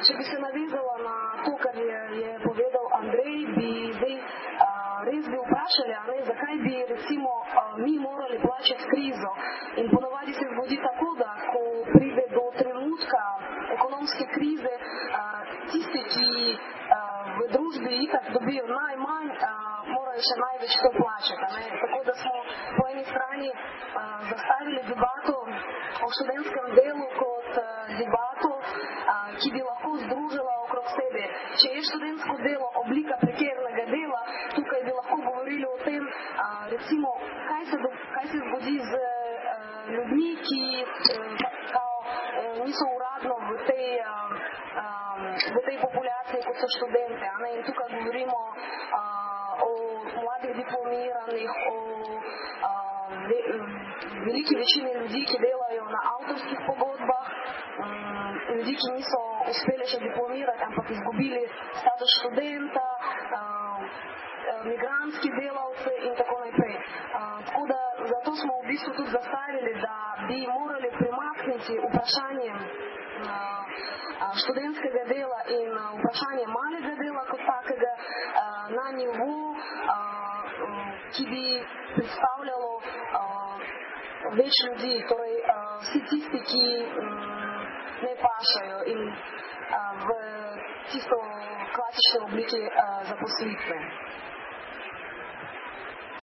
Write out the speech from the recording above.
če bi se navezala na to, kar je, je povedal Andrej, bi zdaj a, res bi vprašali, ne, zakaj bi recimo a, mi morali plačati krizo. In ponovadi se zgodi tako, da ko pride do trenutka ekonomske krize, a, tisti, ki a, v družbi itak dobijo najmanj, a, morajo še največ to plačati. Ne? Tako da smo po eni strani a, zastavili debato o študentskem delu kot a, debato, ki bi lahko združila okrog sebe. Če je študentsko delo oblika prekernega dela, tukaj bi lahko govorili o tem, a, recimo, kaj se, kaj se zgodi z a, ljudmi, ki a, kao, a, niso uradno v tej, a, a, v tej populaciji, kot so študente. A ne? In tukaj govorimo a, o mladih diplomiranih, o a, ve, veliki večini ljudi, ki delajo na avtorskih pogodbah, ljudi, ki niso uspeli še diplomirati, ampak izgubili status študenta, um, migranski delavci in tako naprej. Uh, tako da zato smo v bistvu tudi zastavili, da bi morali premakniti vprašanje uh, študentskega dela in uh, vprašanje malega dela kot takega uh, na nivo, uh, ki bi predstavljalo uh, več ljudi, torej uh, vsi tisti, ki ne pašajo in uh, v čisto klasični obliki zaposlitve.